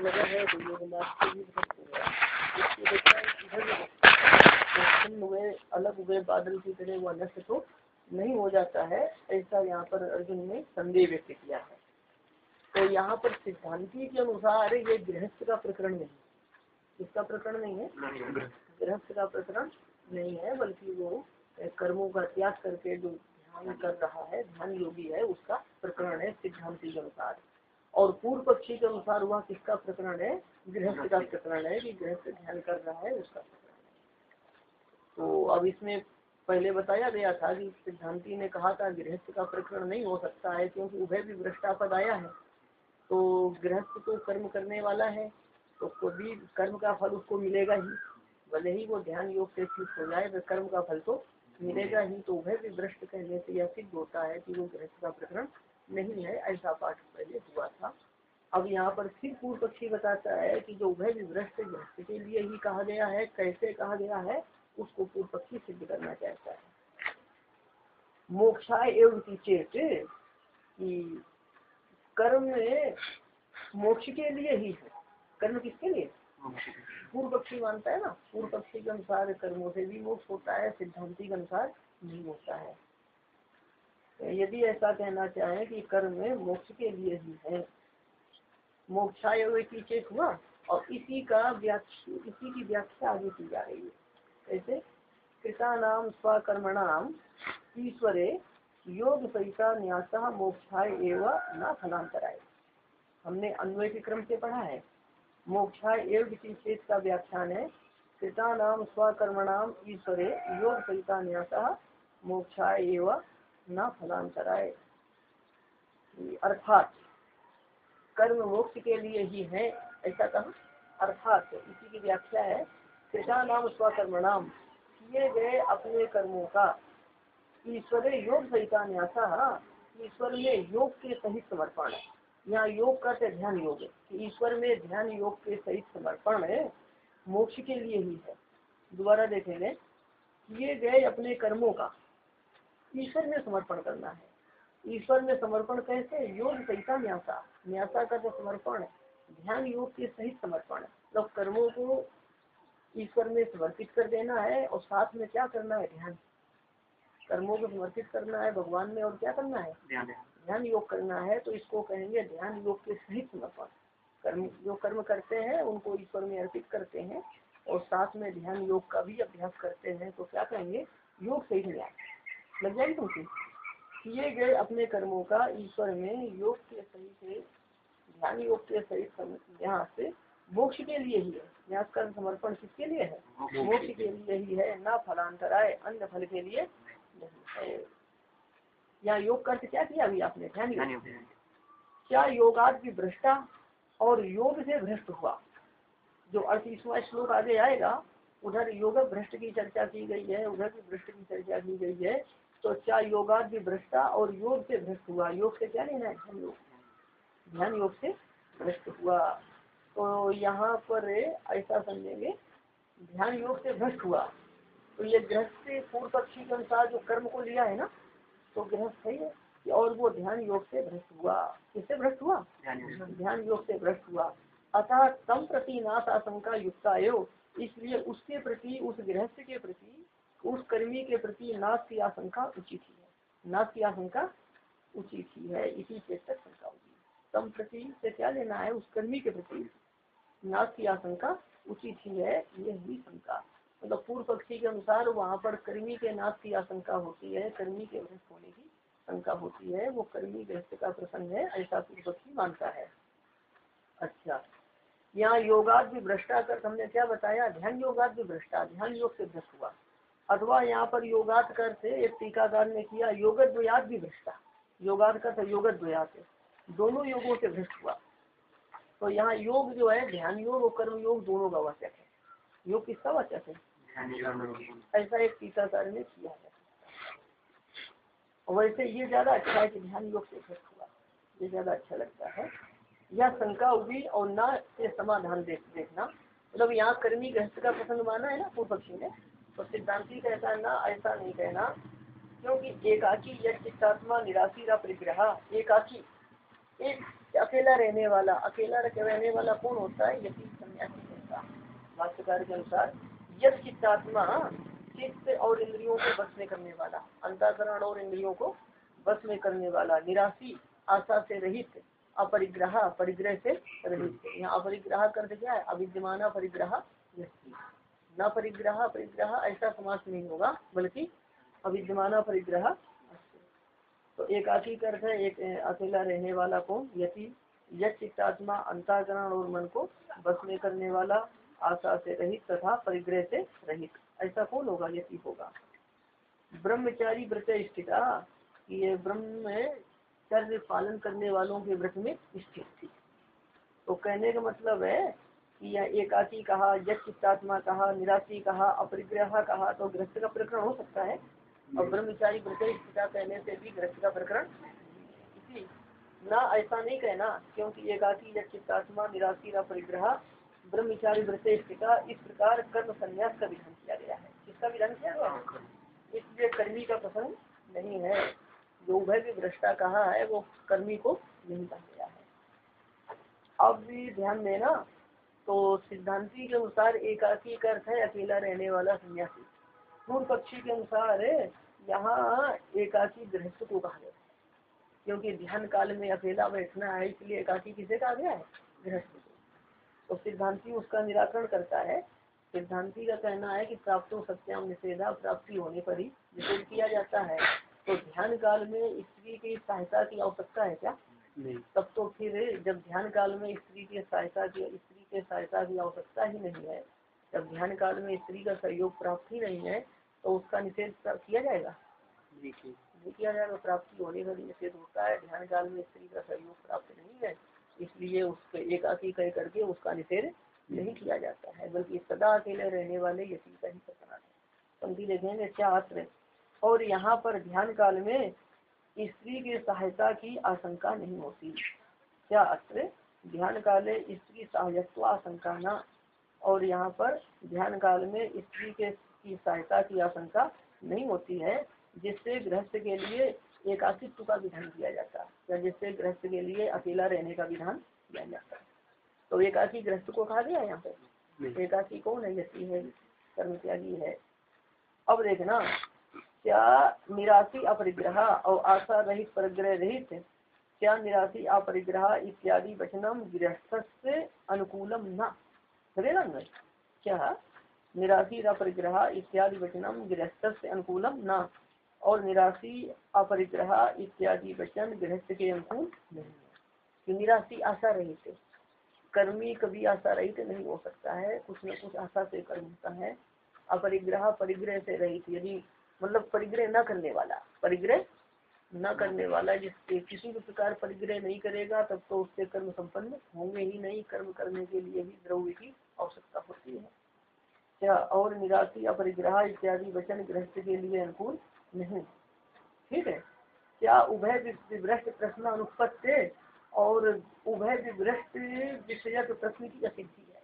लगा है तो योग हुए अलग हुए बादल की तरह वह नष्ट तो नहीं हो जाता है ऐसा यहाँ पर अर्जुन ने संदेह व्यक्त किया है तो यहाँ पर सिद्धांति के अनुसार ये गृहस्थ का प्रकरण नहीं इसका प्रकरण नहीं है? गृहस्थ का प्रकरण नहीं है, बल्कि वो कर्मों का त्याग करके जो ध्यान कर रहा है, ध्यान योगी है, उसका प्रकरण है सिद्धांति के अनुसार। और पूर्व पक्षी के अनुसार हुआ किसका प्रकरण है? गृहस्थ का प्रकरण है कि गृहस्थ ध्यान कर रहा है उसका तो अब इसमें पहले बताया गया था कि सिद्धांति ने कहा था गृहस्थ का प्रकरण नहीं हो सकता है क्योंकि उभय भी भ्रष्टापद आया है। तो गृहस्थ तो कर्म करने वाला है तो कभी कर्म का फल उसको मिलेगा ही। भले ही वो ध्यान योग से ठीक हो जाए तो कर्म का फल तो मिलेगा ही। तो वह भी भ्रष्ट कहने से यह सिद्ध होता है कि वो गृहस्थ का प्रकरण नहीं है, ऐसा पाठ पहले हुआ था। अब यहाँ पर फिर पूर्व पक्षी बताता है कि जो वह भी भ्रष्ट के लिए ही कहा गया है, कैसे कहा गया है, उसको पूर्व पक्षी सिद्ध करना चाहता है। मोक्षा एवं चेत कि कर्म मोक्ष के लिए ही है। कर्म किसके लिए? पूर्व पक्षी मानता है ना? पूर्व पक्षी के अनुसार कर्मों से भी मोक्ष होता है, सिद्धांति के अनुसार नहीं होता है। यदि ऐसा कहना चाहे कि कर्म में मोक्ष के लिए ही है मोक्षा की चेत हुआ और इसी का व्याख्या, इसी की व्याख्या आगे की जा रही है। कैसे कृता नाम स्वकर्मणाम ईश्वरे योग सहिता न्यासा मोक्षाय एवं न फलांतराय हमने अन्वय के क्रम से पढ़ा है। मोक्षाय एवं चेत का व्याख्यान है। कृता नाम स्वकर्मणाम ईश्वरे योग सहिता न्यास मोक्षाय एवं न फलांतराय अर्थात कर्म मोक्ष के लिए ही है, ऐसा कहा। अर्थात इसी की व्याख्या है कृता नाम स्वकर्मणाम, किए गए अपने कर्मों का। ईश्वर योग सहिता न्यासा ईश्वर में योग के सहित समर्पण है। यहाँ योग का ध्यान योग है। ईश्वर में ध्यान योग के सहित समर्पण है, मोक्ष के लिए ही है। दोबारा देखेंगे। किए गए अपने कर्मों का ईश्वर में समर्पण करना है। ईश्वर में समर्पण कैसे? योग सहिता न्यासा? न्यासा का जो समर्पण ध्यान योग के सहित समर्पण है। मतलब कर्मों को ईश्वर में समर्पित कर देना है और साथ में क्या करना है? ध्यान। कर्मों को समर्पित करना है भगवान में और क्या करना है? ध्यान योग करना है तो इसको कहेंगे ध्यान योग के सहित समर्पण। कर्म जो कर्म करते हैं उनको ईश्वर में अर्पित करते हैं और साथ में ध्यान योग का भी अभ्यास करते हैं तो क्या कहेंगे? योग सहित न्याय। लग जाएगी तुमसे किए गए अपने कर्मों का ईश्वर में योग के सही से ध्यान योग के सहित यहाँ से मोक्ष के लिए ही है। यहाँ का समर्पण किसके लिए है? मोक्ष के लिए। ही है न फलांतराय अन्य फल के लिए नहीं है। यहाँ योग का क्या किया अभी आपने? ध्यान क्या योगाद भी भ्रष्टा और योग से भ्रष्ट हुआ? जो अड़तीसवा श्लोक आगे आएगा उधर योग भ्रष्ट की चर्चा की गई है उधर भी भ्रष्ट की चर्चा की गई है। तो क्या योगाद भी भ्रष्टा और योग से भ्रष्ट हुआ? योग से क्या लेना है? ध्यान योग ध्यान योग से भ्रष्ट हुआ। तो यहाँ पर ऐसा समझेंगे ध्यान योग से भ्रष्ट हुआ। तो ये गृहस्थ से पूर्व पक्षी के अनुसार जो कर्म को लिया है ना तो गृहस्थ है ये और वो ध्यान योग से भ्रष्ट हुआ। किससे भ्रष्ट हुआ? ध्यान योग से भ्रष्ट हुआ। अतः तम प्रति नाश आशंका युक्त इसलिए उसके प्रति उस गृहस्थ के प्रति उस कर्मी के प्रति नाश की आशंका उचित ही है। नाश की आशंका उचित ही है। इसी से तक शंका होगी। तम प्रति से क्या लेना है? उस कर्मी के प्रति नाश की आशंका उचित ही है। यह ही शंका। मतलब पूर्व पक्षी के अनुसार वहाँ पर कर्मी के नाश की आशंका होती है। कर्मी के भ्रष्ट होने की शंका होती है। वो कर्मी ग्रस्त का प्रसंग है, ऐसा पूर्व पक्षी मानता है। अच्छा। यहाँ योगाद भी भ्रष्टा कर हमने क्या बताया? ध्यान योगाद भी भ्रष्टा ध्यान योग से भ्रष्ट हुआ। अथवा यहाँ पर योगात कर से एक टीकाकार ने किया योगद्वयात भी भ्रष्टा योगात कर योगद्वयात दोनों योगों से भ्रष्ट हुआ। तो यहाँ योग जो है ध्यान योग और कर्म योग दोनों का वाचक है। योग किसका वाचक है? ऐसा एक टीकाकार ने किया है। वैसे ये ज़्यादा अच्छा है कि ध्यान योग से भ्रष्ट हुआ। ये ज़्यादा अच्छा लगता है। यह शंका हुई और ना समाधान देख देखना। मतलब यहाँ कर्मी गृहस्थ का प्रसंग माना है ना पूर्व पक्षी ने? तो सिद्धांति कहता है, ना, ऐसा नहीं कहना, क्योंकि एकाकी चित्तात्मा निराशी का परिग्रह, एकाकी, एक अकेला रहने वाला, अकेला रहने वाला कौन होता है? यदि सन्यासी होता भाष्यकार के अनुसार यद चित्तात्मा चित्त और इंद्रियों को बस में करने वाला, अंताकरण और इंद्रियों को बस में करने वाला, निराशी, आशा से रहित, अपरिग्रह, परिग्रह से रहित। यहाँ अपरिग्रह कर क्या है? अविद्यमान परिग्रह न परिग्रह परिग्रह ऐसा समास नहीं होगा, बल्कि अविद्यमान परिग्रह तो एक आखी अर्थ है, एक अकेला रहने वाला कौन यति यित्तात्मा अंताकरण और मन को बस में करने वाला आशा से रहित तथा परिग्रह से रहित। ऐसा कौन होगा? यति होगा। ब्रह्मचारी व्रत स्थिता ये ब्रह्म चर्य पालन करने वालों के व्रत में स्थित थी। तो कहने का मतलब है यह एकाकी कहा यित्तात्मा कहा निराशी कहा अपरिग्रह कहा तो गृहस्थ का प्रकरण हो सकता है। और ब्रह्मचारी स्थिता कहने से भी गृहस्थ का प्रकरण ना ऐसा नहीं कहना क्योंकि एकाकी यित्तात्मा निराशी का परिग्रह ब्रह्मचारी स्थिता इस प्रकार कर्म संन्यास का विधान किया गया है। किसका विधान किया गया? है इसलिए कर्मी का प्रसंग नहीं है। जो उभय भी भ्रष्टा कहा है वो कर्मी को नहीं कहा गया है। अब भी ध्यान देना तो सिद्धांति के अनुसार एकाकी का अर्थ है अकेला रहने वाला सन्यासी। पूर्व पक्षी के अनुसार यहाँ एकाकी गृहस्थ को कहा गया क्योंकि ध्यान काल में अकेला बैठना है इसलिए एकाकी किसे कहा गया है? गृहस्थ को। तो सिद्धांति उसका निराकरण करता है। सिद्धांति का कहना है कि प्राप्त सत्याम निषेधा प्राप्ति होने पर ही निषेध किया जाता है। तो ध्यान काल में स्त्री की सहायता की आवश्यकता है क्या? तब तो फिर जब ध्यान काल में स्त्री की सहायता की स्त्री के सहायता की आवश्यकता ही नहीं है। जब ध्यान काल में स्त्री का सहयोग प्राप्त ही नहीं है तो उसका निषेध किया जाएगा? नहीं किया जाएगा प्राप्ति होने का निषेध होता है। ध्यान काल में स्त्री का सहयोग प्राप्त नहीं है इसलिए उसके एकाकी कह करके उसका निषेध नहीं किया जाता है बल्कि सदा अकेले रहने वाले यती का ही कथन है। पंक्ति देखेंगे छात्र और यहाँ पर ध्यान काल में स्त्री की सहायता की आशंका नहीं होती। क्या अत्र ध्यान काले स्त्री सहायत्व आशंका न। और यहाँ पर ध्यान काल में स्त्री के की सहायता की आशंका नहीं होती है जिससे गृहस्थ के लिए एकाकित्व का विधान किया जाता है या जिससे गृहस्थ के लिए अकेला रहने का विधान किया जाता है। तो एकाकी गृहस्थ को कहा गया यहाँ पर? एकाकी कौन है? यसी है कर्म त्यागी है। अब देखना क्या निराशी अपरिग्रह और आशा रहित परिग्रह रहित क्या निराशी अपरिग्रह इत्यादि वचनम गृहस्थ अनुकूलम न। क्या निराशी अपरिग्रह इत्यादि वचनम गृहस्थ अनुकूलम न। और निराशी अपरिग्रह इत्यादि वचन गृहस्थ के अनुकूल नहीं है। निराशी आशा रहित कर्मी कभी आशा रहित नहीं हो सकता है। कुछ न कुछ आशा से कर्म होता है। अपरिग्रह परिग्रह से रहित। यदि मतलब परिग्रह न करने वाला, परिग्रह न करने वाला जिसके किसी भी प्रकार परिग्रह नहीं करेगा, तब तो उससे कर्म संपन्न होंगे ही नहीं। कर्म करने के लिए भी द्रव्य की आवश्यकता होती है। क्या और निराशी अपरिग्रह इत्यादि वचन गृहस्थ के लिए अनुकूल नहीं? ठीक है। क्या उभय विभ्रष्ट प्रश्न अनुपत्ति और उभय विभ्रष्ट विषय प्रश्न की असिद्धि है?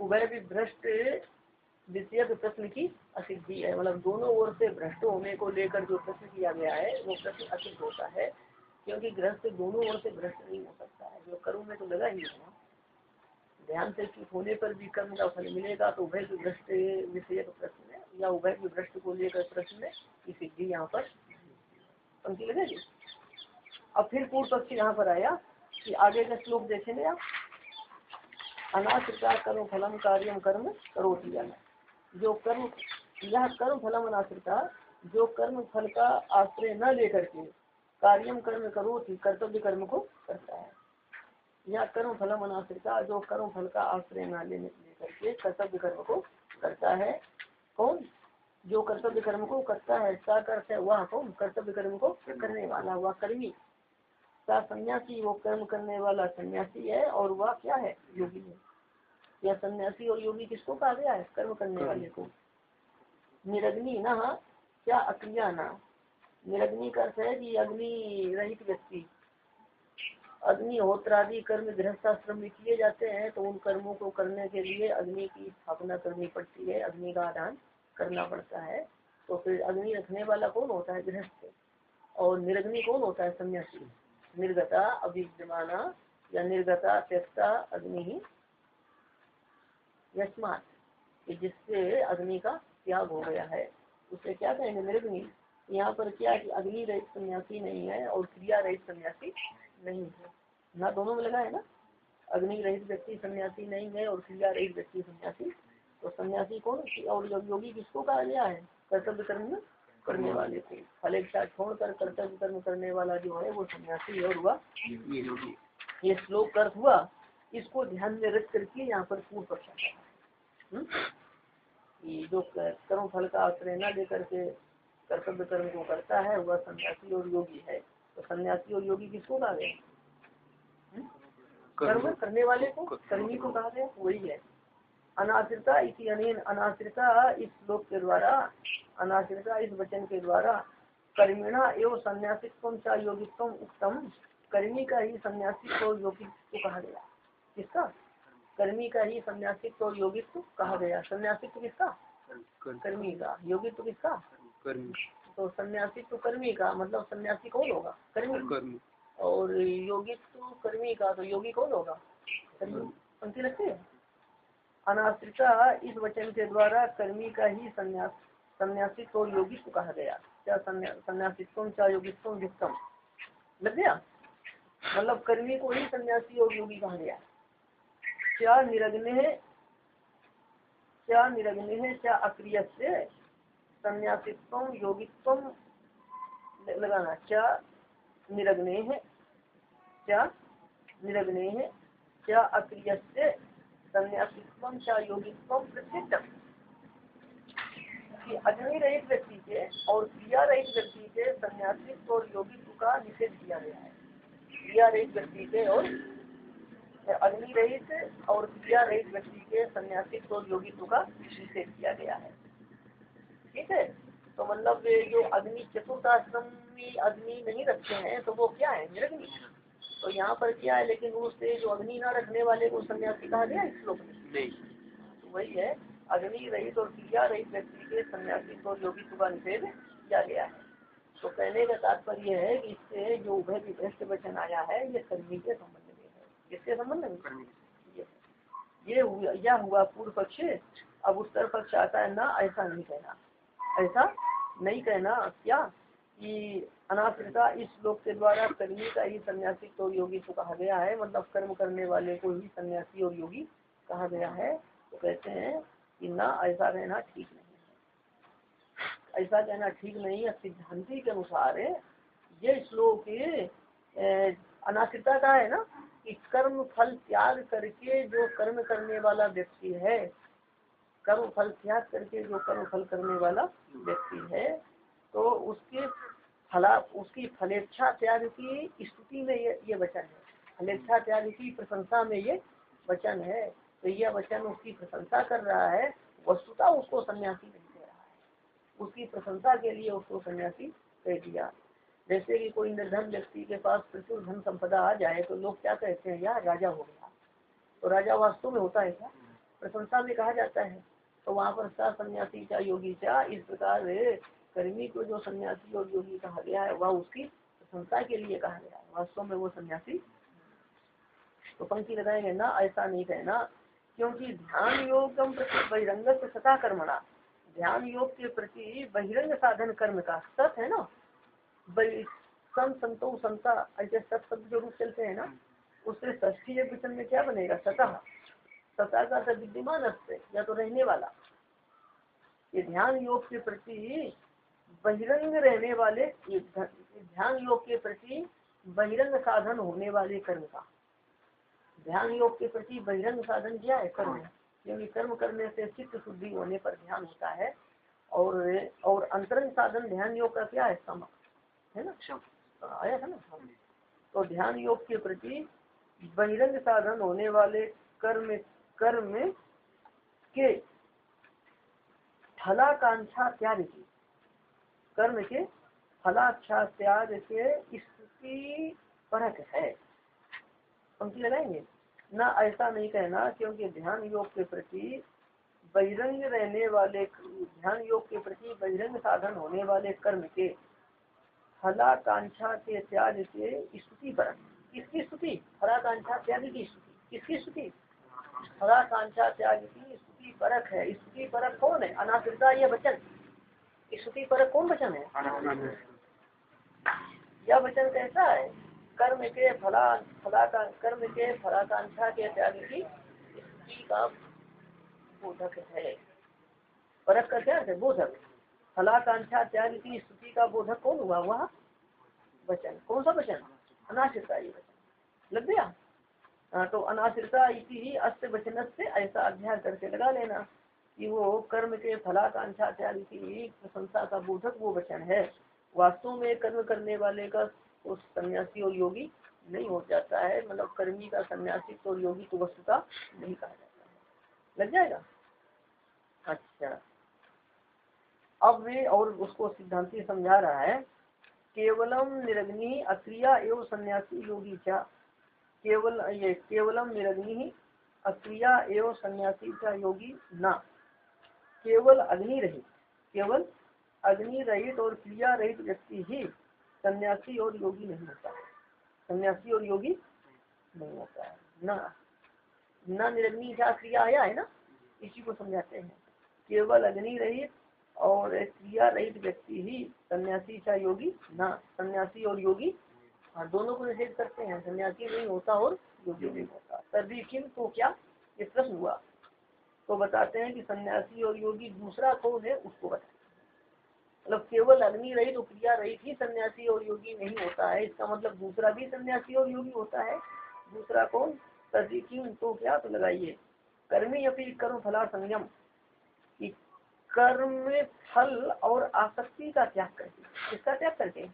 उभय विभ्रष्ट विषय प्रश्न की असिद्धि है मतलब दोनों ओर से भ्रष्ट होने को लेकर जो प्रश्न किया गया है, वो प्रश्न असिद्ध होता है, क्योंकि गृहस्थ दोनों ओर से भ्रष्ट नहीं हो सकता है। जो कर्म में तो लगा ही है ध्यान से चूक होने पर भी कर्म का फल मिलेगा तो उभय की भ्रष्ट विषय प्रश्न है, या उभय की भ्रष्ट को लेकर प्रश्न की सिद्धि यहाँ पर पंक्ति लगेगी अब फिर पूर्व पक्ष यहाँ पर आया कि आगे का श्लोक देखेंगे आप। अनाश्रिता कर्म फलम कार्यम कर्म करो जो कर्म, यह कर्म फलम अनाश्रिता जो कर्म फल का आश्रय न लेकर के कार्यम कर्म करो कर्तव्य कर्म को करता है। यह कर्म फलम अनाश्रिता जो कर्म फल का आश्रय न लेने, लेकर के कर्तव्य कर्म को करता है। कौन? जो कर्तव्य कर्म को करता है, क्या करते है, वह कौन? कर्तव्य कर्म को करने वाला, वह कर्मी। क्या सन्यासी, वो कर्म करने वाला सन्यासी है और वह क्या है? योगी है। या सन्यासी और योगी किसको कहा गया है? कर्म करने वाले को। निरग्नि न क्या अक्रिया न? निरग्नि का अर्थ है कि अग्नि रहित व्यक्ति। अग्निहोत्रादि कर्म गृहस्थाश्रम में किए जाते हैं तो उन कर्मों को करने के लिए अग्नि की स्थापना करनी पड़ती है अग्नि का आदान करना पड़ता है। तो फिर अग्नि रखने वाला कौन होता है? गृहस्थ। और निरग्नि कौन होता है? सन्यासी। निर्गता अभिद्यमाना या निर्गता त्यक्ता अग्नि ही जिससे अग्नि का त्याग हो गया है। उसे क्या कहेंगे निर्ग्नि यहाँ पर क्या कि अग्नि रहित सन्यासी नहीं है और क्रिया रहित सन्यासी नहीं है। ना दोनों में लगा है ना? अग्नि रहित व्यक्ति सन्यासी नहीं है और क्रिया रहित व्यक्ति सन्यासी। तो सन्यासी कौन और योगी किसको कहा गया है? कर्तव्य कर्म करने वाले को। फलेक्षा छोड़कर कर्तव्य कर्म करने वाला जो है, वो सन्यासी और हुआ ये श्लोक कर हुआ, इसको ध्यान में रख करके यहाँ पर पूर्ण पक्ष हम्म? जो कर्म फल का प्रेरणा लेकर के कर्तव्य कर्म को करता है वह सन्यासी और योगी है। तो सन्यासी और योगी किसको कहा गया? हम्म? कर्म करने वाले को कर्मी। को कहा गया? वही है। अनाश्रिता इसी अनिल अनाश्रिता इस श्लोक के द्वारा अनाश्रिता इस वचन के द्वारा कर्मिणा एवं संन्यासित्व योगित्व उत्तम कर्मी का ही सन्यासित्व और को कहा गया। किसका? कर्मी का ही सन्यासित्व और योगित्व कहा गया। सन्यासित्व किसका? कर्मी। का। योगित्व किसका? तो सन्यासित्व कर्मी का मतलब सन्यासी कौन होगा? कर्मी। और योगित्व कर्मी का तो योगी कौन होगा? कर्मी। पंक्ति लगती है? अनाश्रिता इस वचन के द्वारा कर्मी का ही संन्यास सन्यासित्व और योगित्व कहा गया। क्या सन्यासित्व क्या योगित्व युक्तम? लग गया? मतलब कर्मी को ही सन्यासी और योगी कहा गया। क्या निरग्न क्या क्या अक्रिय से सन्यासित्व, योगित्व लगाना? क्या निरग्ने है? क्या निरग्ने है? क्या अक्रिय से संन्यासित्व या योगित्व प्रसिद्ध? अग्नि रहित व्यक्ति के और क्रिया रहित व्यक्ति के संन्यासित्व और योगित्व का निषेध किया गया है। क्रिया रहित व्यक्ति के और अग्नि रहित और क्रिया रहित व्यक्ति के संन्यासित्व और योगित्व का निषेध किया गया है। ठीक है? तो मतलब जो अग्नि चतुर्थ आश्रम में अग्नि नहीं रखते हैं तो वो क्या है? निरग्नि। तो यहाँ पर क्या है? लेकिन उससे जो अग्नि न रखने वाले को सन्यासी कहा गया इस श्लोक में? तो वही है अग्नि रहित और क्रिया रहित व्यक्ति के सन्यासी को योगी का निषेध किया गया है। तो कहने का तात्पर्य है कि इससे जो उभय विभ्रष्ट वचन आया है ये कर्मी के संबंध किसके संबंध में ये हुआ यह हुआ पूर्व पक्ष, अब उत्तर पक्ष आता है ना, ऐसा नहीं कहना। ऐसा नहीं कहना क्या? कि अनाश्रिता इस श्लोक के द्वारा कर्मी का ही सन्यासी तो योगी तो कहा गया है मतलब कर्म करने वाले को ही सन्यासी और योगी कहा गया है। तो कहते हैं कि ना, ऐसा कहना ठीक नहीं है। ऐसा कहना ठीक नहीं है, सिद्धांति के अनुसार ये श्लोक अनाश्रिता का है ना? कि कर्म फल त्याग करके जो कर्म करने वाला व्यक्ति है, कर्म फल त्याग करके जो कर्म फल करने वाला व्यक्ति है तो उसके फला, उसकी फलेच्छा त्याग की स्तुति में ये ये वचन है। फलेच्छा त्याग की प्रशंसा में ये वचन है। तो यह वचन उसकी प्रशंसा कर रहा है, वस्तुता उसको सन्यासी नहीं दे रहा है। उसकी प्रशंसा के लिए उसको सन्यासी कह दिया। जैसे कि कोई निर्धन व्यक्ति के पास प्रचुर धन संपदा आ जाए तो लोग क्या कहते हैं, यार, राजा हो गया। तो राजा वास्तव में होता है क्या? प्रशंसा में कहा जाता है। तो वहाँ पर सा सन्यासी क्या योगी क्या इस प्रकार कर्मी को जो सन्यासी और योगी कहा गया है, वह उसकी प्रशंसा के लिए कहा गया है। वास्तव में वो सन्यासी तो पंक्ति लगाएँगे ना, ऐसा नहीं कहना, क्योंकि ध्यान योग बहिरंग सता कर्मणा। ध्यान योग के प्रति बहिरंग साधन कर्म का सत है ना? सम संतो संता ऐसे सत शब्द जो रूप चलते हैं ना उससे ष्ठी वचन में क्या बनेगा? सतह। सतह का विद्यमान या तो रहने वाला। ये ध्यान योग के प्रति बहिरंग रहने वाले ध्यान योग के प्रति बहिरंग साधन होने वाले कर्म का। ध्यान योग के प्रति बहिरंग साधन क्या है? कर्म। क्योंकि कर्म करने से चित्त शुद्धि होने पर ध्यान होता है और और अंतरंग साधन ध्यान योग का क्या है? सम। है ना? आया था ना तो ध्यान योग के प्रति बहिरंग साधन होने वाले कर्म कर्म के फलाकांक्षा त्याग की, कर्म के फलाच्छा त्याग के स्थिति परक है। पंक्ति लगाएँगे? ना ऐसा नहीं कहना क्योंकि ध्यान योग के प्रति बहिरंग रहने वाले, ध्यान योग के प्रति बहिरंग साधन होने वाले कर्म के फलाकांक्षा के त्याग के स्तुति पर किसकी स्तुति? फलाकांक्षा त्याग की स्तुति। किसकी स्तुति? फलाकांक्षा त्याग की स्तुति परक है। स्तुति परक कौन है? अनाश्रिता यह वचन? स्तुति परक कौन वचन है? यह वचन कैसा है, कर्म के फला फला का कर्म के फलाकांक्षा के त्याग की स्तुति का बोधक है। परक का क्या है? बोधक। फलाकांक्षा त्याग की स्तुति का बोधक कौन हुआ? वह वचन। कौन सा वचन? अनाश्रिता ये वचन। लग गया? हाँ तो अनाश्रिता इसी ही अस्त वचन से ऐसा अध्ययन करके लगा लेना कि वो कर्म के फलाकांक्षा त्याग की प्रशंसा का बोधक वो वचन है। वास्तव में कर्म करने वाले का उस सन्यासी और योगी नहीं हो जाता है। मतलब कर्मी का सन्यासी और योगी तो वस्तुता नहीं कहा जाता है। लग जाएगा? अच्छा। अब वे और उसको सिद्धांति समझा रहा है, केवलम निरग्नि अक्रिया एवं सन्यासी योगी क्या? केवल, ये, केवलम निरग्नि अक्रिया एवं सन्यासी का योगी ना। केवल अग्नि रहित, केवल अग्नि रहित और क्रिया रहित व्यक्ति ही सन्यासी और योगी नहीं होता। सन्यासी और योगी नहीं होता है। न न निरग्नि क्या क्रिया आया है ना? इसी को समझाते हैं। केवल अग्नि रहित और क्रिया रहित व्यक्ति ही सन्यासी या योगी ना, सन्यासी और योगी। हाँ दोनों को निषेध करते हैं, सन्यासी नहीं होता और योगी नहीं होता। तभी किम तो क्या? ये प्रश्न हुआ। तो बताते हैं कि सन्यासी और योगी दूसरा कौन है, उसको बताते मतलब केवल अग्नि रहित तो क्रिया रहित ही सन्यासी और योगी नहीं होता है। इसका मतलब दूसरा भी सन्यासी और योगी होता है, दूसरा कौन? तभी तो क्या? तो लगाइए। कर्मी अपनी कर्म फला संयम। कर्म फल और आसक्ति का त्याग करके किसका त्याग करके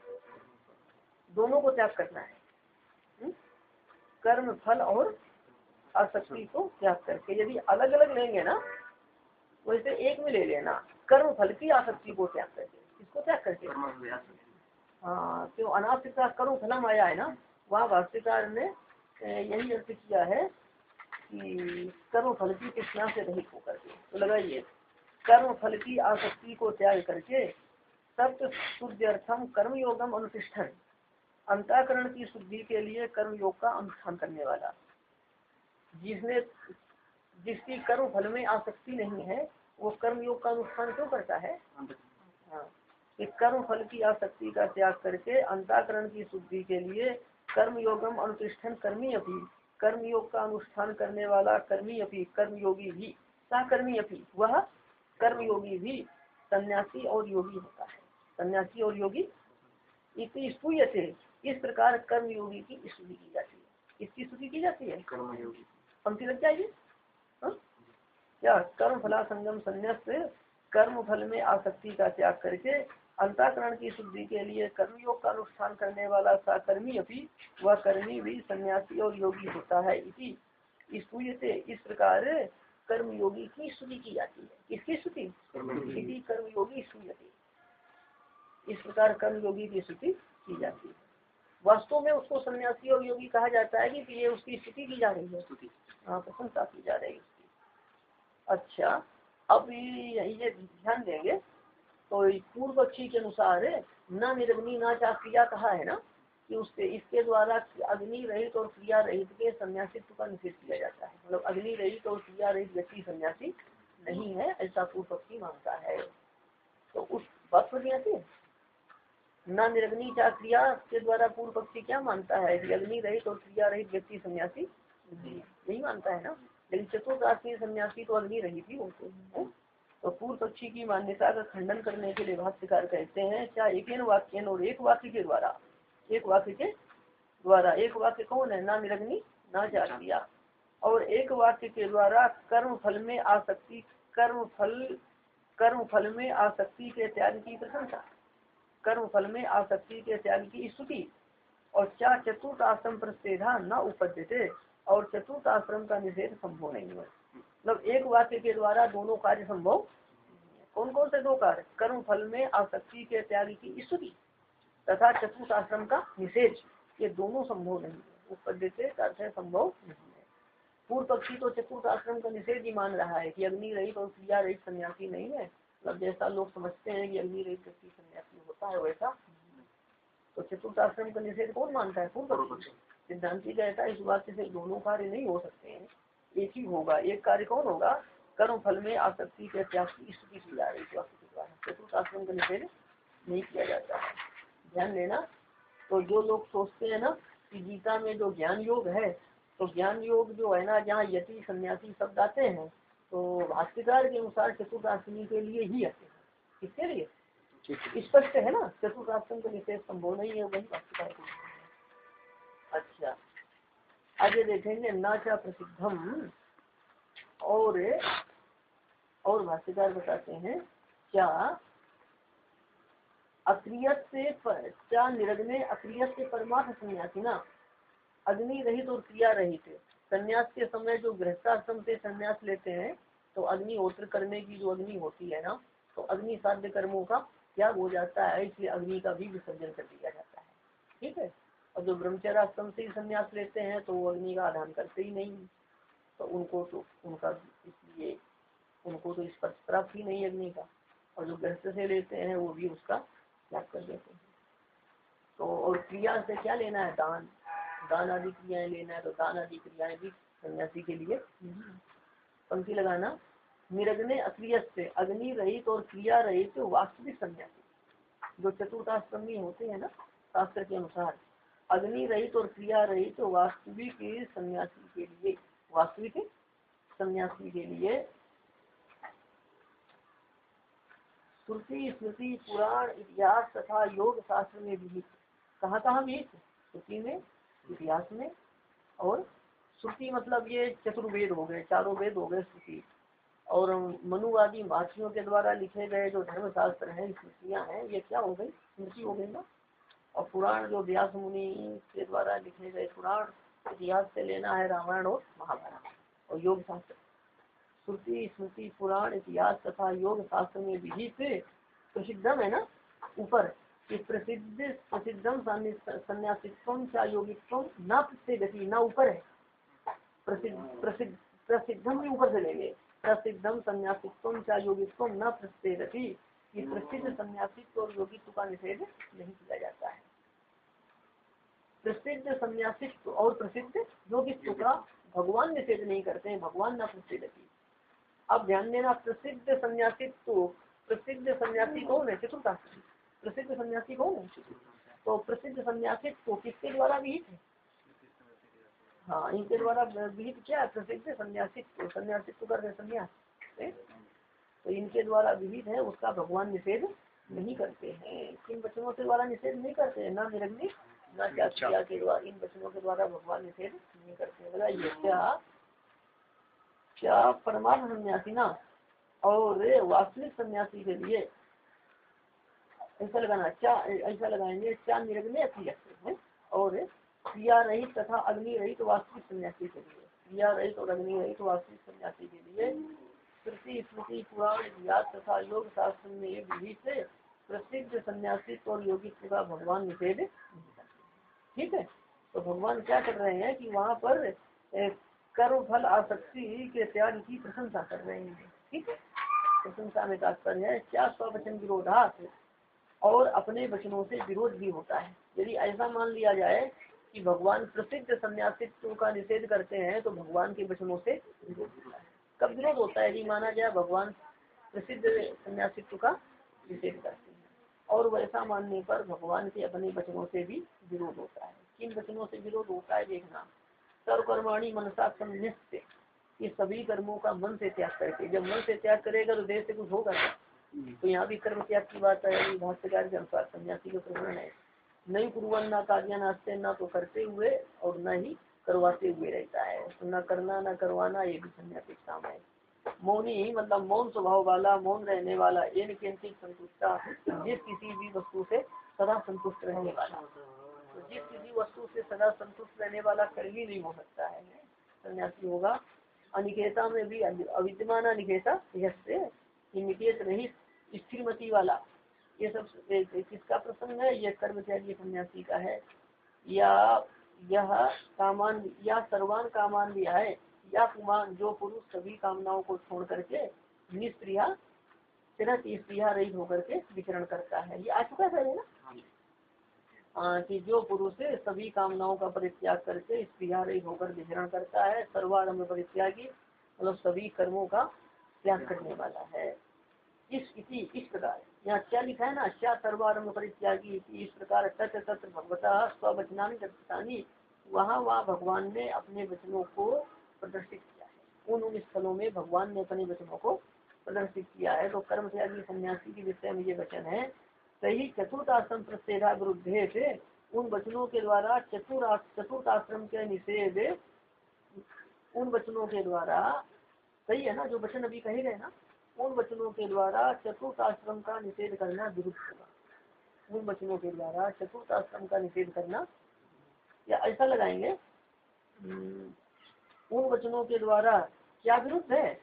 दोनों को त्याग करना है। हुँ? हम्म? कर्म फल और आसक्ति को त्याग करके यदि अलग अलग लेंगे ना वैसे एक में ले लेना। कर्म फल की आसक्ति को त्याग करके किसको त्याग करके हाँ क्यों? अनाश्रिता कर्म फलम आया है ना। वहाँ भाष्यकार ने यही अर्थ किया है कि कर्म फल की कृष्णा से रहित होकर के। तो लगाइए। कर्म फल की आसक्ति को त्याग करके सत्य शुद्ध्यर्थम कर्म योगम अनुष्ठन। अंताकरण की शुद्धि के लिए कर्म योग का अनुष्ठान करने वाला। जिसने जिसकी कर्म फल में आसक्ति नहीं है, वो कर्म योग का अनुष्ठान क्यों करता है? हाँ। कर्म फल की आसक्ति का त्याग करके अंताकरण की शुद्धि के लिए कर्म योगम अनुष्ठान कर्मी अपनी कर्म योग का अनुष्ठान करने वाला कर्मी अपनी कर्म योगी भी सहकर्मी अपनी वह कर्म योगी भी सन्यासी और योगी होता है। सन्यासी और योगी इतनी स्तूय से इस प्रकार कर्म योगी की स्तुति की जाती है। इसकी स्तुति की जाती है? पंक्ति लग जाएगी? हाँ? क्या कर्म फला संगम संन्यास कर्म फल में आसक्ति का त्याग करके अंताकरण की शुद्धि के लिए कर्मयोग का अनुष्ठान करने वाला साकर्मी अभी वह कर्मी भी सन्यासी और योगी होता है इसी से इस प्रकार कर्म योगी की स्तुति की जाती है। किसकी स्तुति? इसी कर्म योगी स्तुति इस प्रकार कर्म योगी की स्तुति की जाती है। वास्तव में उसको सन्यासी और योगी कहा जाता है कि ये उसकी स्तुति की जा रही है। हाँ प्रशंसा की जा रही है उसकी। अच्छा अब ये ध्यान देंगे। तो पूर्व पक्षी के अनुसार न निरग्नि न क्रिया कहा है ना? कि उसके, इसके द्वारा अग्नि रहित और क्रिया रहित के सन्यासित्व का निषेध किया जाता है। मतलब अग्नि रहित और क्रिया रहित व्यक्ति सन्यासी नहीं है, ऐसा पूर्व पक्षी मानता है। तो उस बात पर आती? न निरग्नि चा क्रिया के द्वारा पूर्व पक्षी क्या मानता है कि अग्नि रहित और क्रिया रहित व्यक्ति सन्यासी नहीं मानता है ना? लेकिन चतुर्थ सन्यासी तो अग्नि रहित ही होते हैं तो पूर्व पक्षी की मान्यता का खंडन करने के लिए भाष्यकार कहते हैं, क्या एक वाक्य और एक वाक्य के द्वारा एक वाक्य के द्वारा, एक वाक्य कौन है? ना निरग्नि ना जातिया। और एक वाक्य के द्वारा कर्म फल में आसक्ति कर्म फल कर्म फल में आसक्ति के त्याग की प्रशंसा कर्म फल में आसक्ति के त्याग की स्तुति। और चार चतुर्थ आश्रम प्रस्तेधा न उपद्यते और चतुर्थ आश्रम का निषेध संभव नहीं है मतलब एक वाक्य के द्वारा दोनों कार्य संभव कौन कौन से दो कार्य? कर्म फल में आसक्ति के त्याग की स्तुति। तथा चतुर्थ आश्रम का निषेध। ये दोनों संभव नहीं है। उपद्य अर्थ संभव नहीं है। पूर्व पक्षी तो चतुर्थ आश्रम का निषेध ही मान रहा है कि अग्नि रहित और क्रिया रहित सन्यासी नहीं है। मतलब जैसा लोग समझते हैं कि अग्नि रहित व्यक्ति सन्यासी होता है, वैसा तो चतुर्थाश्रम का निषेध कौन मानता है? पूर्व सिद्धांति कहता है, इस बात से दोनों कार्य नहीं हो सकते हैं। एक ही होगा। एक कार्य कौन होगा? कर्म, फल में आसक्ति के त्याग की स्थिति की जा रही चतुर्थ आश्रम का निषेध नहीं किया जाता है। ध्यान देना तो जो लोग सोचते हैं ना कि गीता में जो ज्ञान योग है तो ज्ञान योग जो है ना जहाँ यति सन्यासी शब्द आते हैं तो भाष्यकार के अनुसार चतुर्थाश्रमी के लिए ही आते हैं। किसके लिए? स्पष्ट है। ना चतुर्थ आश्रम का निषेध संभव नहीं है वही भाष्यकार अच्छा आगे देखेंगे नाचा प्रसिद्धम और और भाष्यकार बताते हैं क्या अक्रियत से क्या निरग्ने अक्रियत से परमार्थ सन्यासी ना? अग्नि रहित और क्रिया रहित। संन्यास के समय जो गृहस्थाश्रम से संन्यास लेते हैं तो अग्निहोत्र करने की जो अग्नि होती है ना तो अग्नि साध्य कर्मों का त्याग हो जाता है, इसलिए अग्नि का भी विसर्जन कर दिया जाता है। ठीक है? और जो ब्रह्मचर्याश्रम से ही संन्यास लेते हैं तो वो अग्नि का आधान करते ही नहीं। तो उनको तो उनका इसलिए उनको तो स्पर्श प्राप्त ही नहीं अग्नि का। और जो गृहस्थ से लेते हैं, वो भी उसका त्याग कर देते हैं। तो और क्रिया से क्या लेना है? दान। दान आदि क्रियाएँ लेना है तो दान आदि क्रियाएँ भी सन्यासी के लिए पंक्ति लगाना। निरग्ने अक्रिय से अग्नि रहित और क्रिया रहित तो वास्तविक सन्यासी। जो चतुर्थाश्रमी होते हैं ना, शास्त्र के अनुसार, अग्नि रहित और क्रिया रहित वास्तविक सन्यासी के लिए, वास्तविक सन्यासी के लिए श्रुति स्मृति, पुराण, इतिहास तथा योग शास्त्र में भी कहाँ कहाँ भी श्रुति में, इतिहास में और श्रुति मतलब ये चतुर्वेद हो गए, चारों वेद हो गए श्रुति और मनुवादी महर्षियों के द्वारा लिखे गए जो धर्मशास्त्र हैं, स्मृतियाँ हैं, ये क्या हो गई? स्मृति हो गई ना? और पुराण जो व्यास मुनि के द्वारा लिखे गए पुराण इतिहास से लेना है रामायण और महाभारत। और योग शास्त्र। श्रुति स्मृति पुराण, इतिहास तथा योग शास्त्र में विहित प्रसिद्धम है ना? ऊपर कि प्रसिद्ध, प्रसिद्धम संन्यासित्व क्या योगित्व न प्रसिद्धि न ऊपर है। प्रसिद्ध प्रसिद्ध, प्रसिद्धम भी ऊपर से लेंगे। प्रसिद्धम योगित्व न प्रसिद्धि ये प्रसिद्ध संन्यासित्व और योगित्व का निषेध नहीं किया जाता है। प्रसिद्ध संन्यासित्व और प्रसिद्ध योगित्व का भगवान निषेध नहीं करते हैं। भगवान न प्रसिद्ध अब ध्यान देना, प्रसिद्ध संन्यासित्व प्रसिद्ध सन्यासी कौन है? चतुर्था प्रसिद्ध सन्यासी कौन है? तो प्रसिद्ध संन्यासित्व किसके द्वारा विहित है? हाँ इनके द्वारा विहित क्या प्रसिद्ध संन्यासित्व। संन्यासित्व कर रहे संन्यास तो इनके द्वारा विहित है, उसका भगवान निषेध नहीं करते हैं। किन वचनों के द्वारा निषेध नहीं करते हैं? ना निरग्नि, ना क्या के द्वारा इन वचनों के द्वारा भगवान निषेध नहीं करते बताइए, क्या क्या परमार्थ सन्यासी ना? और वास्तविक सन्यासी के लिए ऐसा लगाना, क्या ऐसा लगाएँगे, क्या निरग्नि क्रिया और क्रिया रहित तथा अग्नि रहित वास्तविक सन्यासी के लिए, क्रिया रहित और अग्नि रहित वास्तविक सन्यासी के लिए श्रुति, स्मृति, पुराण, इतिहास तथा योग शास्त्र में विहित प्रसिद्ध सन्यासी और योगित्व का भगवान निषेध ठीक है? तो भगवान क्या कर रहे हैं कि वहाँ पर कर्म फल आसक्ति के त्याग की प्रशंसा कर रहे हैं। ठीक है? प्रशंसा में तात्पर्य है, क्या स्वचन विरोधात और अपने वचनों से विरोध भी होता है। यदि ऐसा मान लिया जाए कि भगवान प्रसिद्ध सन्यासित्व का निषेध करते हैं तो भगवान के वचनों से विरोध होता है। कब विरोध होता है? यदि माना जाए भगवान प्रसिद्ध सन्यासित्व का निषेध करते हैं, और वैसा मानने पर भगवान के अपने वचनों से भी विरोध होता है। किन वचनों से विरोध होता है? देखना। सर्वकर्माणी मनसा संन्यास ये सभी कर्मों का मन से त्याग करके जब मन से त्याग करेगा तो देश से कुछ होगा तो यहाँ भी कर्म त्याग की बात है भाष्यकार के अनुसार सन्यासी का प्रकरण है। नहीं पूर्वन न कार्य नाचते न तो करते हुए और न ही करवाते हुए रहता है। तो न करना न करवाना ये भी सन्यासी काम है। मौनी ही मतलब मौन स्वभाव वाला मौन रहने वाला इन केंद्रित संतुष्टा जिस किसी भी वस्तु से सदा संतुष्ट रहने वाला। तो जिस किसी वस्तु से सदा संतुष्ट रहने वाला कर ही नहीं हो सकता है। सन्यासी होगा। अनिकेता में भी अविद्यमान अनिकेता निकेत रही स्थिरमती वाला। ये सब किसका प्रसंग है? यह कर्मचारी सन्यासी का है। या यह कामान या सर्वान कामान भी है। या कुमान जो पुरुष सभी कामनाओं को छोड़ करके निष्प्रिया तिरत स्त्रिया रहित होकर के विचरण करता है। ये आ चुका है ना? कि जो पुरुष सभी कामनाओं का परित्याग करके स्त्रिया होकर विचरण करता है, सर्वारंभ परित्यागी मतलब सभी कर्मों का त्याग करने वाला है। इस, इसी, इस प्रकार। यहाँ क्या लिखा है ना? क्या सर्वारंभ परित्यागी इस प्रकार तत्र तत्र भगवता स्वचनानी वहाँ वहाँ भगवान ने अपने वचनों को प्रदर्शित किया है। उन उन स्थलों में भगवान ने अपने वचनों को प्रदर्शित किया है। तो कर्म त्यागी सन्यासी के विषय में ये वचन है सही चतुर्थाश्रम प्रत्येगा विरुद्धे से उन वचनों के द्वारा चतुर चतुर्थाश्रम के निषेध, उन वचनों के द्वारा, सही है ना, जो वचन अभी कहे गए ना, उन वचनों के द्वारा चतुर्थाश्रम का निषेध करना विरुद्ध होगा। उन वचनों के द्वारा चतुर्थाश्रम का निषेध करना या ऐसा लगाएँगे उन वचनों के द्वारा क्या विरुद्ध है?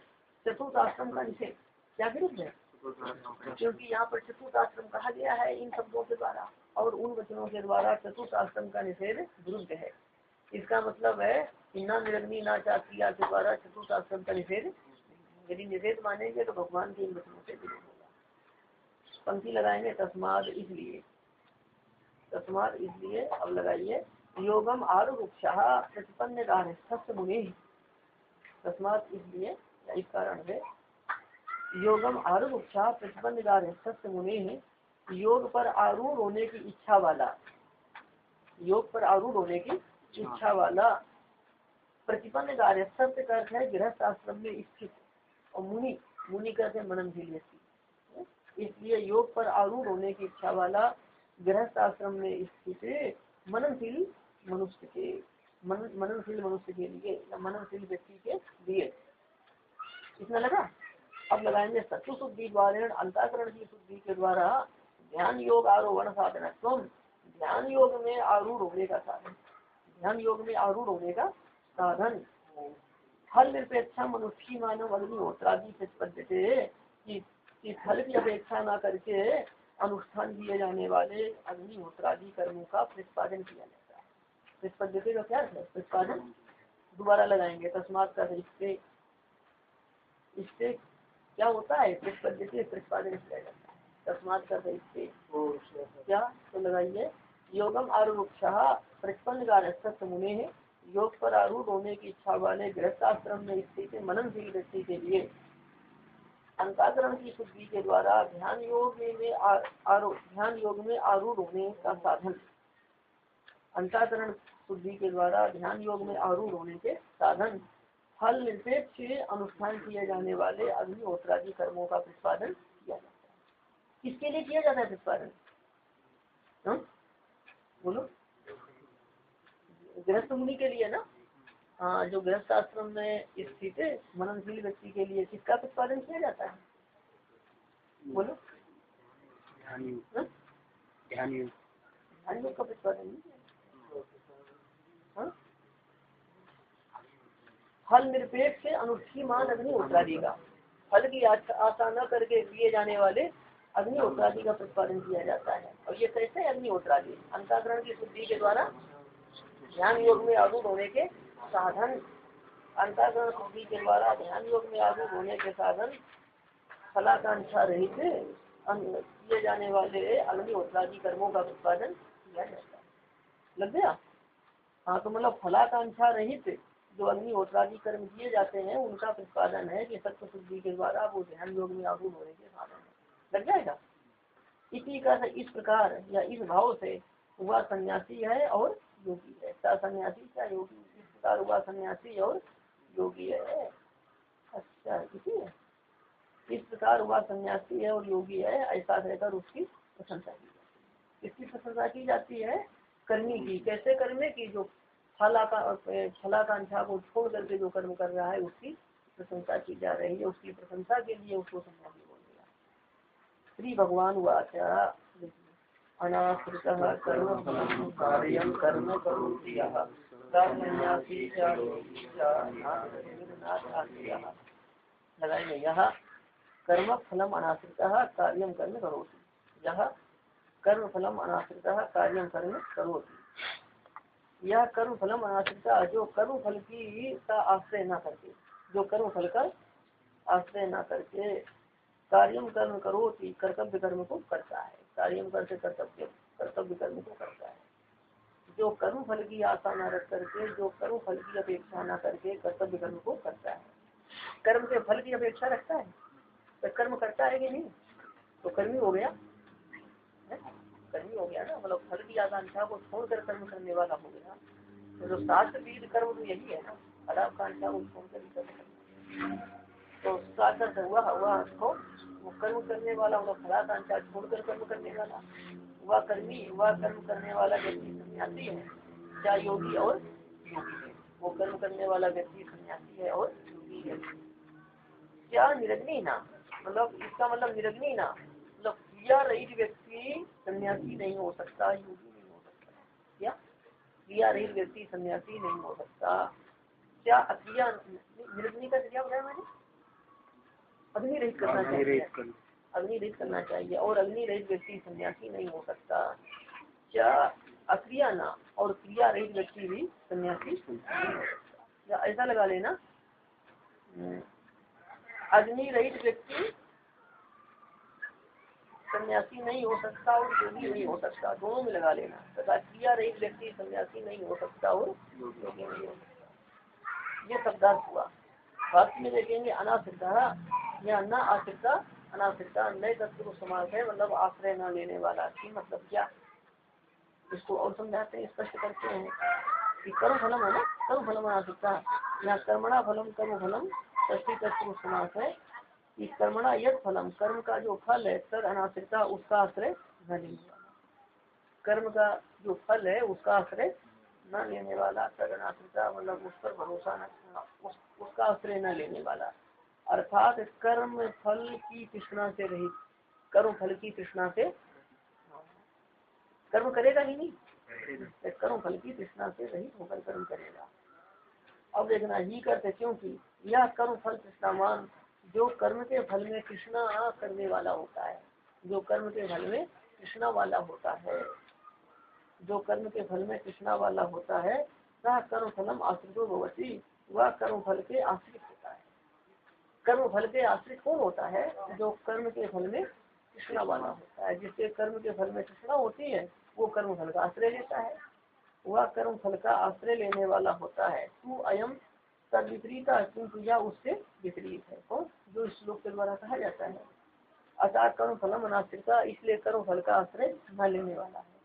चतुर्थ आश्रम का निषेध। क्या विरुद्ध है? क्योंकि यहाँ पर चतुर्थ आश्रम कहा गया है इन शब्दों के द्वारा और उन वचनों के द्वारा चतुर्थ आश्रम का निषेध विरुद्ध है। इसका मतलब है कि न निरग्नि, न चाक्रिया के द्वारा चतुर्थ आश्रम का निषेध यदि निषेध मानेंगे तो भगवान के इन वचनों से विरोध होगा। पंक्ति लगाएँगे, तस्माद इसलिए। तस्माद इसलिए अब लगाइए। योगम आरोप प्रतिपन्न मुनि। तस्मात इसलिए इस कारण से योगम आरूढ़ उत्साह प्रतिबंध सत्य मुनि योग पर आरूढ़ होने की इच्छा वाला। योग पर आरूढ़ होने की इच्छा वाला। प्रतिपन्न कार्य सत्य का अर्थ है गृहस्थ आश्रम में स्थित। और मुनि मुनि कहते हैं मननशील इसलिए योग पर आरूढ़ होने की इच्छा वाला गृहस्थ आश्रम में स्थित मननशील मनुष्य के, मन, मननशील मनुष्य के लिए मननशील व्यक्ति के लिए। इतना लगा? अब लगाएँगे सत्य शुद्धि द्वारा अंताकरण की शुद्धि के द्वारा ध्यान योग आरोहण साधन ध्यान योग में आरूढ़ होने का साधन। ध्यान योग में आरूढ़ होने का साधन। फल निरपेक्षा मनुष्य मानव अग्निहोत्रादि प्रतिपद्य कि फल की अपेक्षा न करके अनुष्ठान किए जाने वाले अग्निहोत्रादि कर्मों का प्रतिपादन किया जाता है। प्रतिपद्यते का क्या है? प्रतिपादन? दोबारा लगाएँगे, तस्मात का इससे इससे क्या होता है? किस पद्धति से प्रतिपादन किया जाता है तस्मात का इससे क्या? तो लगाइए। योगम आरूढ़ प्रतिपन्न का मुने है योग पर आरूढ़ होने की इच्छा वाले गृहस्थाश्रम में स्थित मननशील व्यक्ति के लिए अंताकरण की शुद्धि के द्वारा ध्यान योग में आरूढ़ ध्यान योग में आरूढ़ होने का साधन। अंताकरण शुद्धि के द्वारा ध्यान योग में आरूढ़ होने के साधन। फल निरपेक्ष अनुष्ठान किए जाने वाले अग्निहोत्रादि कर्मों का प्रतिपादन किया जाता है। किसके लिए किया जाता है प्रतिपादन? हाँ? बोलो। गृहस्थ मुनि के लिए ना? हाँ जो गृहस्थ आश्रम में स्थित मननशील व्यक्ति के लिए किसका प्रतिपादन किया जाता है? बोलो। हाँ? ध्यान योग का प्रतिपादन नहीं हाँ फल निरपेक्ष अनुष्ठीमान अग्निहोत्रादि का। फल की आशा न करके किए जाने वाले अग्निहोत्रादि का प्रतिपादन किया जाता है। और ये कैसे अग्नि अग्निहोत्रादि अंताकरण की शुद्धि के द्वारा ध्यान योग में आरूढ़ होने के साधन। अंताकरण शुद्धि के द्वारा ध्यान योग में आरूढ़ होने के साधन फलाकांक्षा रहित किए जाने वाले अग्निहोत्रादि कर्मों का प्रतिपादन किया जाता है। लग गया? हाँ तो मतलब फलाकांक्षा रहित जो अग्निहोत्रादि कर्म किए जाते हैं, उनका प्रतिपादन है कि सत्य शुद्धि के द्वारा वो ध्यान योग में आरूढ़ होने के साधन है लग जाएगा। इसी का इस प्रकार या इस भाव से वह सन्यासी है और योगी है। क्या सन्यासी, क्या योगी? इस प्रकार हुआ सन्यासी और योगी है। अच्छा इसी है। इस प्रकार हुआ सन्यासी है और योगी है, ऐसा रहकर उसकी प्रशंसा की जाती है। इसकी प्रशंसा की जाती है कर्मी की। कैसे कर्मे की? जो फलाकांक्षा को छोड़ करके जो कर्म कर रहा है, उसकी प्रशंसा की जा रही है। उसकी प्रशंसा के लिए उसको सन्यासी बोल दिया श्री भगवान अनाश्रित कर्म कर्म लगाएँगे यह कर्म फलम अनाश्रित कार्यम कर्म करोति। यह कर्म फलम अनाश्रित कार्यम कर्म करोति। यह कर्म फलम अनाश्रिता जो कर्म फल की का आश्रय न करके, जो कर्म फल का आश्रय न करके कार्यम कर्म करो कर्तव्य कर्म को करता है। कार्यम करते कर्तव्य कर्तव्य कर्म को करता है। जो कर्म फल की आशा न रख करके, जो कर्म फल की अपेक्षा न करके कर्तव्य कर्म को करता है। कर्म के फल की अपेक्षा रखता है? तो कर्म करता है कि नहीं? तो कर्मी हो गया। कर्मी हो गया ना मतलब फल की आकांक्षा को छोड़कर कर्म करने वाला हो गया। तो जो शास्त्र विध कर्म तो यही है ना फलाकांक्षा को छोड़कर कर्म करना तो उसका हुआ हुआ को वो कर्म करने वाला मतलब फलाकांक्षा छोड़कर कर्म करने वाला वह कर्मी वह कर्म करने वाला व्यक्ति सन्यासी है क्या योगी और योगी है। वो कर्म करने वाला व्यक्ति सन्यासी है और योगी है। क्या निरग्नि ना मतलब इसका मतलब निरग्नि ना क्रिया रहित व्यक्ति सन्यासी नहीं हो सकता योगी नहीं हो सकता। क्या क्रिया रहित व्यक्ति सन्यासी नहीं हो सकता। क्या अक्रिया निरग्नि का क्या बताया मैंने? अग्नि रहित करना चाहिए। अग्नि रहित करना चाहिए और अग्नि रहित व्यक्ति सन्यासी नहीं हो सकता। क्या अक्रिया ना और क्रिया रहित व्यक्ति भी सन्यासी नहीं हो सकता? या ऐसा लगा लेना। हम्म। अग्नि रहित व्यक्ति सन्यासी नहीं हो सकता और योगी नहीं हो सकता, दोनों में लगा लेना। तथा क्रिया रहित व्यक्ति सन्यासी नहीं हो सकता और योगी नहीं हो सकता। ये शब्दार्थ हुआ। वाक्य में देखेंगे अनाश्रिता या न आश्रिता अनाश्रिता नए तत्व को समाज है मतलब आश्रय न लेने वाला। की मतलब क्या? इसको और समझाते हैं, स्पष्ट करते हैं कि कर्म फलम है ना? कर्म फलम अनाश्रिता या कर्मणा फलम, कर्म फलम ष्टी समास है। कर्मणा यद फलम कर्म का जो फल है तद अनाश्रिता उसका आश्रय न लेने वाला कर्म का जो फल है उसका आश्रय न लेने वाला सर अनाश्रिता मतलब उस पर भरोसा न उस, उसका आश्रय न लेने वाला। अर्थात कर्म फल की तृष्णा से रहित कर्म फल की तृष्णा से कर्म करेगा ही नहीं। कर्म फल की तृष्णा से रहित होकर कर्म करेगा। अब देखना ही करते क्योंकि यह कर्म फल तृष्णामान जो कर्म के फल में कृष्णा करने वाला होता है, जो कर्म के फल में कृष्णा वाला होता है, जो कर्म के फल में कृष्णा वाला होता है, वह कर्म फलम आश्रित भगवती वह कर्म फल के आश्रित होता है। कर्म फल के आश्रित कौन होता है? जो कर्म के फल में कृष्णा वाला होता है। जिसके कर्म के फल में कृष्णा होती है, वो कर्म फल का आश्रय लेता है। वह कर्म फल का आश्रय लेने वाला होता है। तू अयम तद विपरीत किंतु यह उससे विपरीत है, कौन? जो श्लोक के द्वारा कहा जाता है। अतः कर्म फलम अनाश्रिता, इसलिए कर्म फल का आश्रय न लेने वाला है।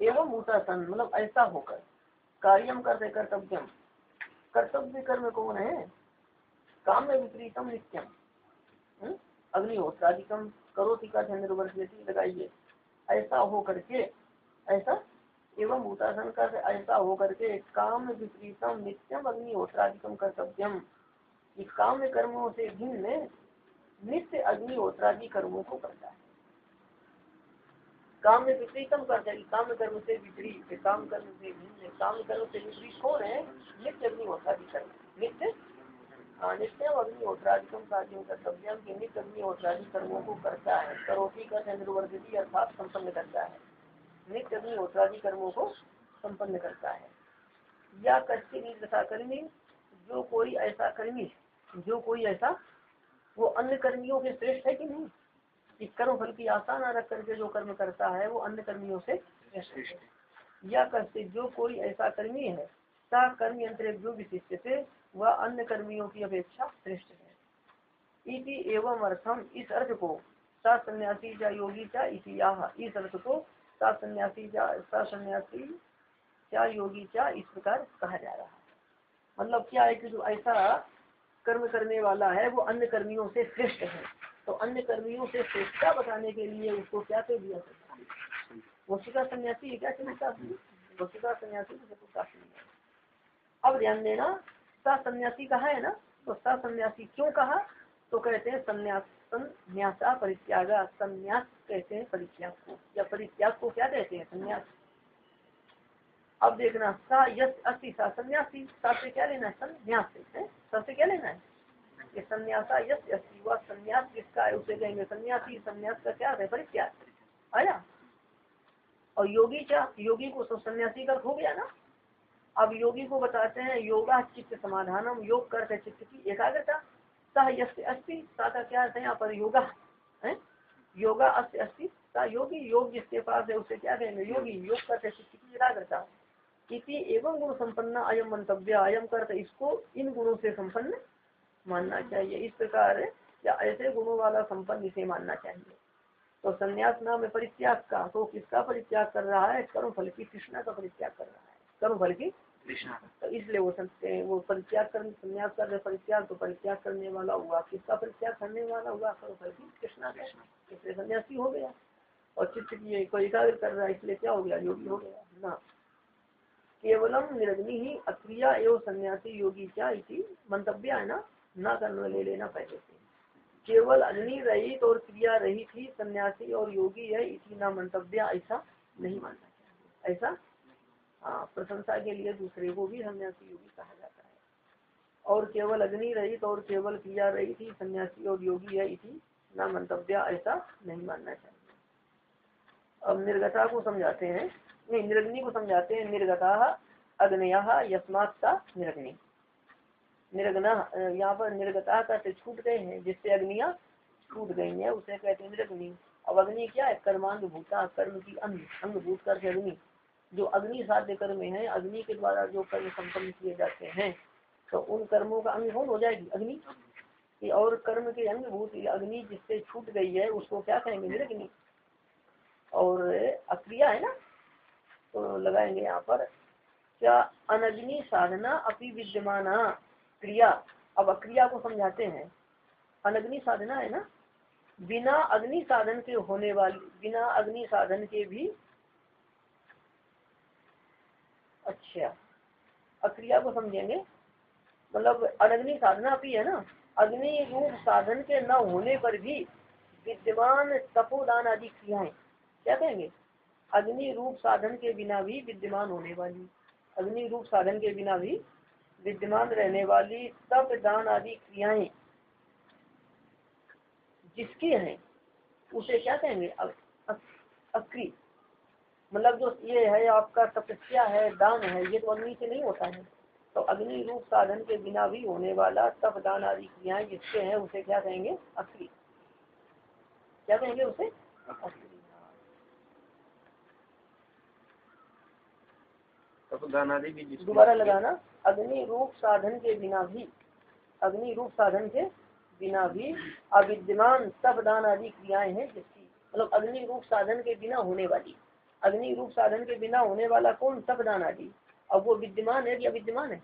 एवं सन मतलब ऐसा होकर, कार्यम करते कर्तव्यम। कर्तव्य कर्म कौन है? काम में विपरीतम नित्यम। हम्म? अग्निहोत्राधिकम करो टीका चंद्रवर्ती लगाइए। ऐसा हो करके ऐसा एवं भूतासन का ऐसा हो करके काम विपरीतम नित्यम अग्निहोत्राधिकम कर्तव्यम। इस काम कर्मों से भिन्न नित्य अग्निहोत्रादि कर्मों को करता है। काम में विपरीतम करता है काम कर्म से विपरीत काम कर्म से भिन्न, काम कर्म से विपरीत कौन है? नित्य अग्निहोत्रादि कर्म। नित्य? नित्यम अग्निहोत्राधिकम कार्यों कर्तव्यम के नित्य अग्निहोत्रादि कर्मों को करता है। करोटी का चंद्रवर्ती अर्थात संपन्न करता है। नित्य अग्निहोत्रादि कर्मों को संपन्न करता है। या कच्चे निर्दशा कर्मी जो कोई ऐसा कर्मी जो कोई ऐसा, वो अन्य कर्मियों के श्रेष्ठ है कि नहीं? कि कर्म फल की आशा न रख करके जो कर्म करता है, वो अन्य कर्मियों से या करते जो कोई ऐसा कर्मी है, सा कर्म यंत्र जो विशिष्ट से वह अन्य कर्मियों की अपेक्षा श्रेष्ठ है। इति एवं अर्थम इस अर्थ को सन्यासी या योगी इसी इस अर्थ को सा सन्यासी सा सन्यासी क्या योगी चा इस प्रकार कहा जा रहा है। मतलब क्या है कि जो ऐसा कर्म करने वाला है, वो अन्य कर्मियों से श्रेष्ठ है। तो अन्य कर्मियों से श्रेष्ठता बताने के लिए उसको क्या कह दिया वस्तुता सन्यासी क्या चलता वस्तुता सन्यासी अब ध्यान देना, सा सन्यासी कहा है ना? तो सा सन्यासी क्यों कहा? तो कहते हैं संन्यास संन्यासा परित्याग संन्यास कहते हैं परित्याग को, या परित्याग को क्या कहते हैं? संन्यास। अब देखना, सा यश अस्थि सा सन्यासी, सा से क्या लेना है? संन्यास से सा से क्या लेना है? ये संन्यासा यश अस्थि वह संन्यास किसका है? उसे कहेंगे सन्यासी, संन्यास का क्या है? परित्याग। आया और योगी क्या? योगी को तो सन्यासी का हो गया ना? अब योगी को बताते हैं योगा चित्त समाधानम, योग करते चित्त की एकाग्रता। सह यश अस्थि सा क्या है यहाँ पर योगा है योगा अस्त अस्थि का योगी योग जिसके पास है उसे क्या कहेंगे? योगी योग करते की एकाग्रता इति एवं गुण संपन्न अयम मंतव्य अयम करते इसको इन गुणों से संपन्न मानना चाहिए। इस प्रकार या ऐसे गुणों वाला संपन्न इसे मानना चाहिए। तो संन्यास नाम है परित्याग का तो किसका परित्याग कर रहा है? कर्म फल की कृष्णा का परित्याग कर रहा है। कर्म फल की तो इसलिए वो वो परित्याग करने संन्यास कर परित्याग तो परित्याग करने वाला हुआ। किसका परित्याग करने वाला हुआ? फल कृष्णा का। इसलिए सन्यासी हो गया। और चित्त की को एकाग्र कर रहा है इसलिए क्या हो गया? योगी हो गया। ना। केवलम निरग्नि ही अक्रिया एवं सन्यासी योगी क्या इसी मंतव्य है ना? ना करने ले लेना पहले से। केवल अग्नि रहित और क्रिया रहित ही सन्यासी और योगी है इसी ना मंतव्य ऐसा नहीं मानना चाहिए। ऐसा हाँ प्रशंसा के लिए दूसरे को भी सन्यासी योगी कहा जाता है। और केवल अग्नि रहित और केवल क्रिया रही थी सन्यासी और योगी है, इसी ना मंतव्य ऐसा नहीं मानना चाहिए। अब निर्गता को समझाते हैं। नहीं, निर्गनी को समझाते हैं। निर्गता अग्नय यस्मात का निर्गनी। निर्गना, यहाँ पर निर्गता का से छूट गए हैं, जिससे अग्निया छूट गई है, उसे कहते हैं निर्गनी। अब अग्नि क्या है? कर्मांग भूता कर्म की अंग अंग भूत कर अग्नि। जो अग्नि साध्य कर्म है, अग्नि के द्वारा जो कर्म संपन्न किए जाते हैं तो उन कर्मों का अंग कौन हो जाएगी। अग्नि? और कर्म के अंग भूत अग्नि जिससे छूट गई है, उसको क्या कहेंगे? निर्गनी और अक्रिया है ना? तो लगाएँगे यहाँ पर, क्या अनग्नि साधना अपनी विद्यमान क्रिया? अब अक्रिया को समझाते हैं। अनग्नि साधना है ना? बिना अग्नि साधन के होने वाली, बिना अग्नि साधन के भी अच्छा। अक्रिया को समझेंगे। मतलब अनग्नि साधना भी है ना। अग्नि रूप साधन के न होने पर भी विद्यमान तपोदान आदि क्रियाएँ, क्या कहेंगे? अग्नि रूप साधन के बिना भी विद्यमान होने वाली, अग्नि रूप साधन के बिना भी विद्यमान रहने वाली तप दान आदि क्रियाएँ जिसकी हैं, उसे क्या कहेंगे? अक्री मतलब जो ये है आपका तपस्या है दान है ये तो अग्नि से नहीं होता है। तो अग्नि रूप साधन के बिना भी होने वाला तप दान आदि क्रियाएँ जिसके हैं उसे क्या कहेंगे? अक्री क्या कहेंगे उसे? दोबारा लगाना। अग्नि रूप साधन के बिना भी अग्नि रूप साधन के बिना भी अविद्यमान तप दान आदि क्रियाएँ हैं जिसकी मतलब अग्नि रूप साधन के बिना होने वाली। अग्नि रूप साधन के बिना होने वाला कौन तप दान आदि? अब वो विद्यमान है या विद्यमान है?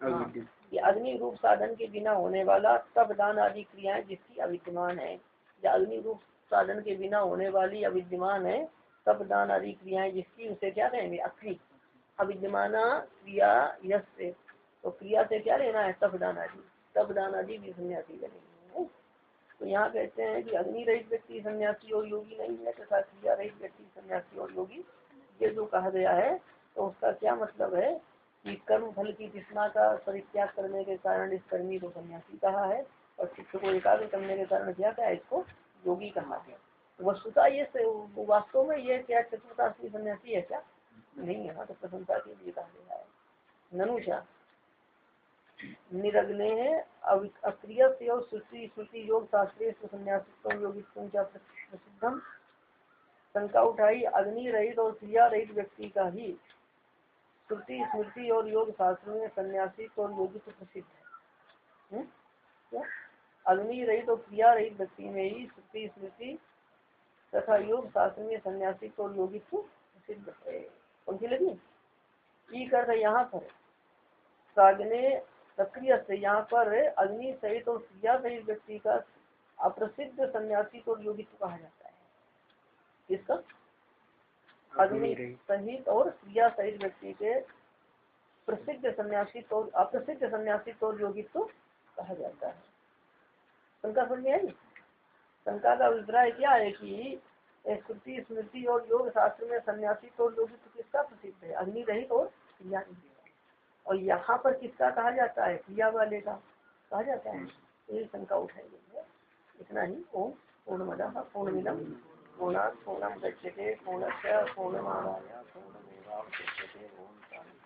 हाँ, ये अग्नि रूप साधन के बिना होने वाला सब दान आदि क्रियाएँ जिसकी अविद्यमान है या अग्नि रूप साधन के बिना होने वाली अविद्यमान है सब दान आदि क्रियाएँ जिसकी उसे क्या कहेंगे? अक्री। अविद्यमान क्रिया यश से तो क्रिया से क्या लेना है? सब दान आदि। सब दान आदि भी सन्यासी बनेंगे तो यहाँ कहते हैं कि अग्नि रहित व्यक्ति सन्यासी और योगी नहीं है तथा क्रिया रहित व्यक्ति सन्यासी और योगी, ये जो कहा गया है तो उसका क्या मतलब है कि कर्म फल की तृष्णा का परित्याग करने के कारण इस कर्मी को सन्यासी कहा है और चित्त को एकाग्र करने के कारण क्या कहा इसको योगी कहा है वस्तुता ये वास्तव में ये क्या चतुर्थाश्री सन्यासी है क्या? नहीं, यहाँ तो प्रशंसा के लिए कहा गया है। ननुषा निरग्ने अक्रिय से और श्रुति श्रुति योग शास्त्रीय संन्यासित्व योगित्व प्रसिद्धम। शंका उठाई, अग्नि रहित और क्रिया रहित व्यक्ति का ही श्रुति, स्मृति और योग शास्त्र में संन्यासित्व और योगित्व प्रसिद्ध है। अग्नि रहित और क्रिया रहित व्यक्ति में ही श्रुति, स्मृति तथा योग शास्त्र में संन्यासित्व और योगित्व प्रसिद्ध है। पंक्ति लगी? ई कर यहाँ पर सागने सक्रिय से यहाँ पर अग्नि सहित और क्रिया सहित व्यक्ति का अप्रसिद्ध सन्यासी को योगित्व कहा जाता है। किसका? अग्नि सहित और क्रिया सहित व्यक्ति के प्रसिद्ध सन्यासी तो अप्रसिद्ध सन्यासी तो योगित्व कहा जाता है। शंका समझ में आई? शंका का अभिप्राय क्या है कि श्रुति स्मृति और योग शास्त्र में सन्यासी तो योगित्व किसका प्रसिद्ध है? अग्नि रहित और क्रिया और यहाँ पर किसका कहा जाता है? क्रिया वाले का कहा जाता है? यही शंका उठाई गई है। इतना ही। ओम पूर्णमद पूर्णमिदम पूर्णा पूर्णम गच्छते पूर्णस्य पूर्णमादाय गच्छते ओम शांति